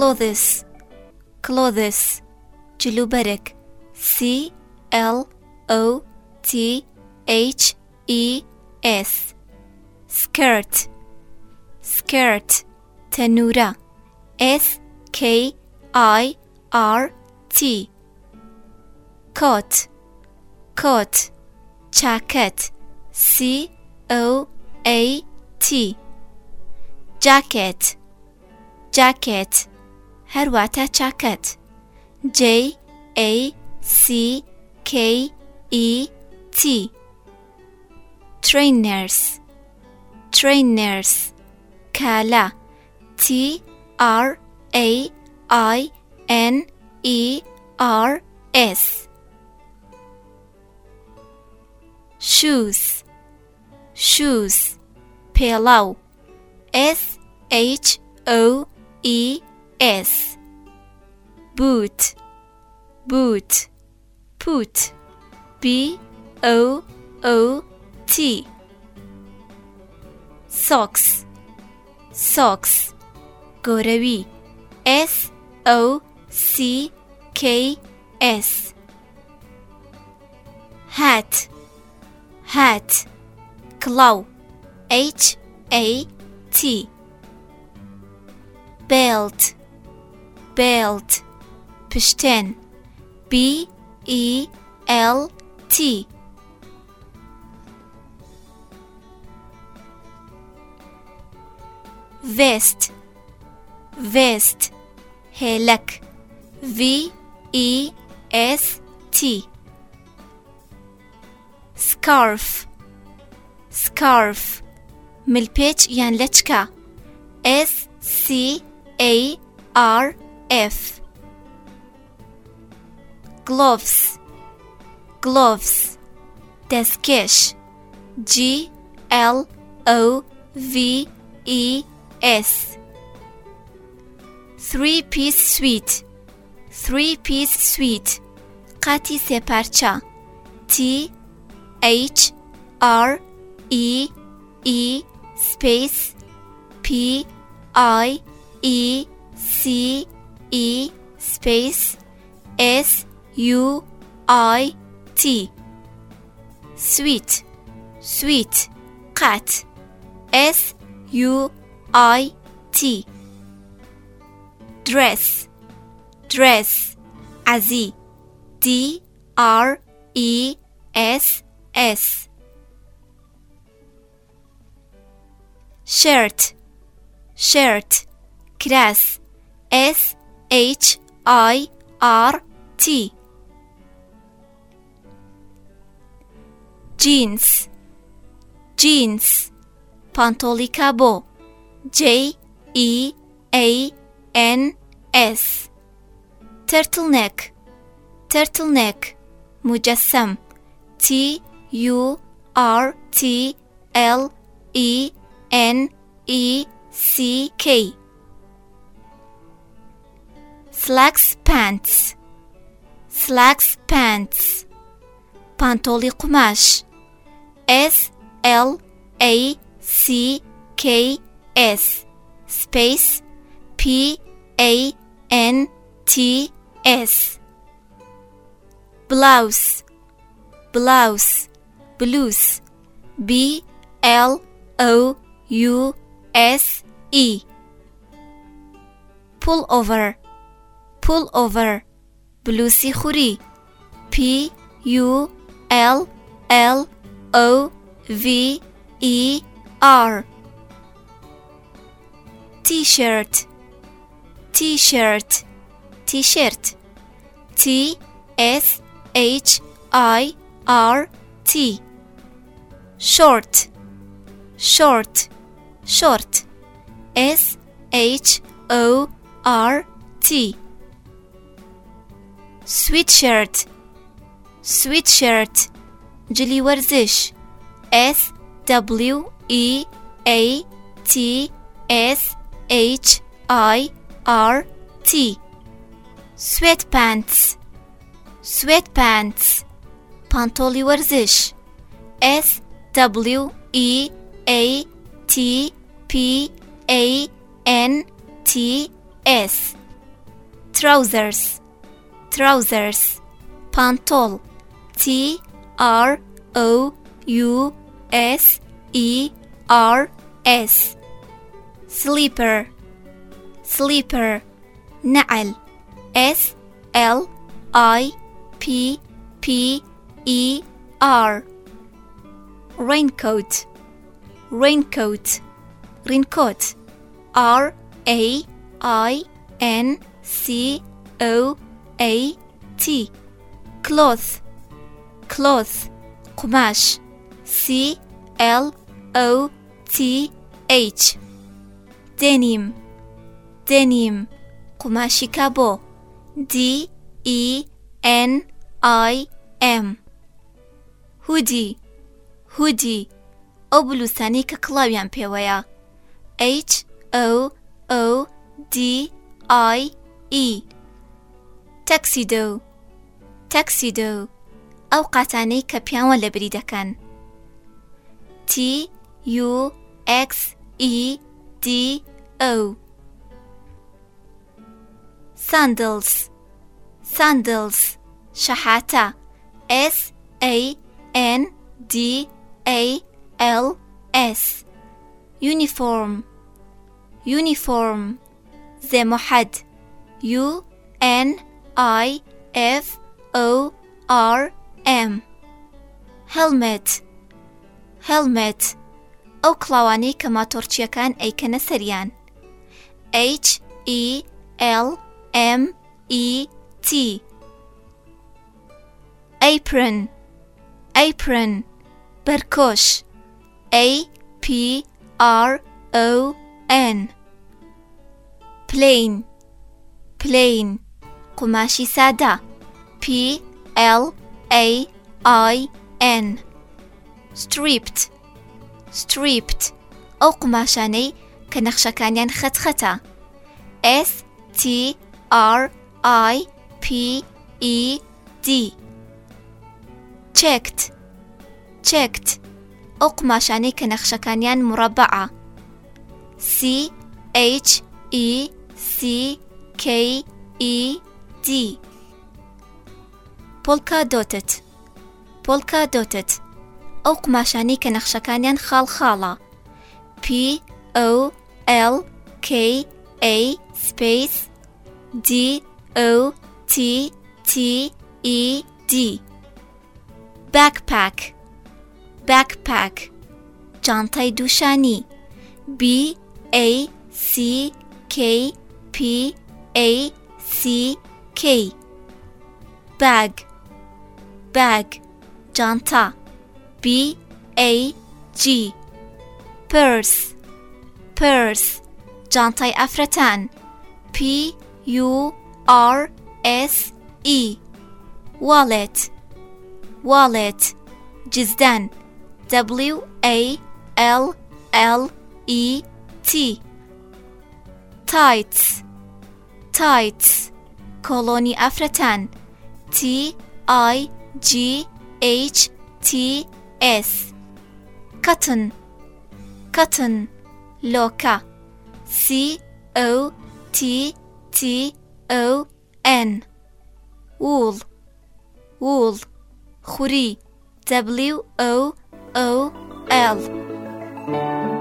clothes, clothes, culuberek, C L O T H E S, skirt, skirt, tenura, S K I R T, coat, coat, jacket, C O A T, jacket, jacket. هەرواتە چاکەت J A C K E T trainers trainers كالا T R A I N E R S shoes shoes پێڵاو S H O E S. Boot. Boot. Put. B O O T. Socks. Socks. Goravi, S O C K S. Hat. Hat. Claw H A T. Belt belt پشتێن B E L T vest vest هێلک V E S T scarf scarf ملپێچ یان لەچکە S C A R F gloves gloves دەستکێش G L O V E S three piece suite three piece suite قاتی سێپارچە T H R E E space P I E C E space S U I T. Sweet sweet cat S U I T. Dress dress. Azi. D R E S S. Shirt shirt. Class S H I R T. Jeans. Jeans. Pantolikabo J E A N S. Turtleneck. Turtleneck. Mujassam. T U R T L E N E C K slacks pants. Slacks pants. Pantoli kumaş. S L A C K S. Space P A N T S. Blouse. Blouse. Blouse. B L O U S E. Pullover pull over بلوسی خوری P U L L O V E R T-shirt T-shirt T-shirt T S H I R T short short short S H O R T sweatshirt sweatshirt جلي ورزش S W E A T S H I R T sweatpants sweatpants پانتۆڵی ورزش S W E A T P A N T S trousers trousers pantol T R O U S E R S sleeper sleeper نعل S L I P P E R raincoat raincoat raincoat R A I N C O A T cloth cloth قماش C L O T H denim denim قماشی کابو D E N I M هودی هودی ئەو بلوسانی کە کڵاویان پێوەیە H O O D I E تەکسیدۆ تەکسیدۆ ئەو قاتانەی کە پیاوە لە بری دەکەن T U X E D O sandals sandals شحاتە S A N D A L S uniform uniform زي محد U N I F O R M. Helmet. Helmet. Oklawani کڵاوانەی کە ماتۆرچیەکان ئەیکەنە سەریان H E L M E T. Apron. Apron. بەرکۆش A P R O N. Plain. Plain. قماشی سادە P L A I N. Stripped. Stripped. ئەو قماشانەی کە نەخشەکانیان خەتخەتە S T R I P E D. Checked. Checked. ئەو قماشانەی کە نەخشەکانیان مربعە C H E C K E D پۆلکا دۆتت. پۆلکا دۆتت. ئەو قماشانی کە نەخشەکانیان خاڵ خاڵە. P O L K A space D O T T E D. Backpack. Backpack. جانتای دووشانی. B A C K P A C key bag. Bag. Janta. b a g. Purse. Purse. Janta afratan p u r s e. Wallet. Wallet. Cüzdan w a l l e t. Tights. Tights colony afritan T I G H T S. Cotton. Cotton. Loca C O T T O N. Wool. Wool. Khuri. W O O L.